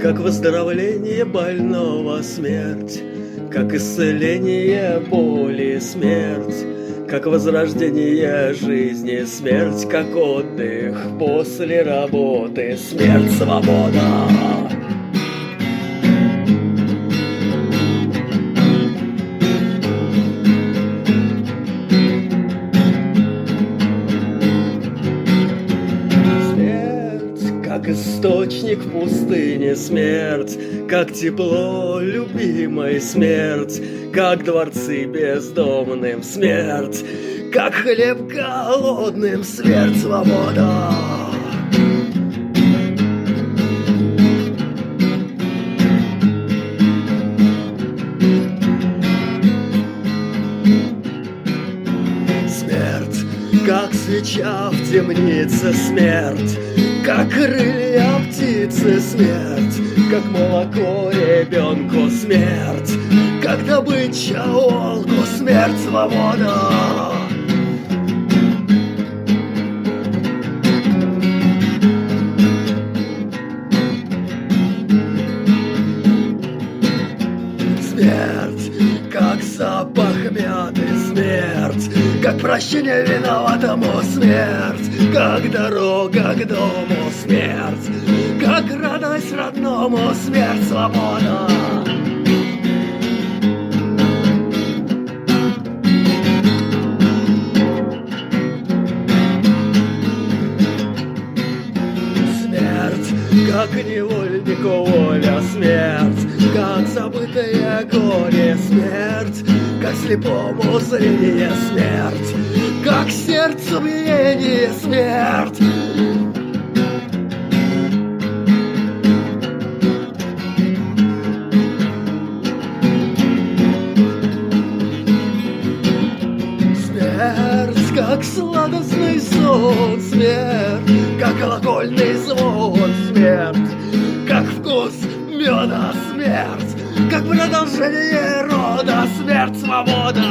как выздоровление больного смерть, как исцеление боли смерть, как возрождение жизни смерть, как отдых после работы смерть, свобода. Источник в пустыне смерть, Как тепло любимой смерть, Как дворцы бездомным смерть, Как хлеб голодным смерть свобода. Свеча в темнице смерть, как крылья птицы смерть, как молоко ребенку смерть, как добыча волку смерть, свобода. Смерть, как запах мяты смерть, как прощение виноватому смерть, как дорога к дому смерть, как радость родному смерть, свобода. Как невольнику воля смерть, как забытое горе смерть, как слепому зрение смерть, как сердцу биение смерть. Смерть, как сладостный сон, смерть, как колокольный звон, смерть, меда, смерть, как продолжение рода, смерть, свобода.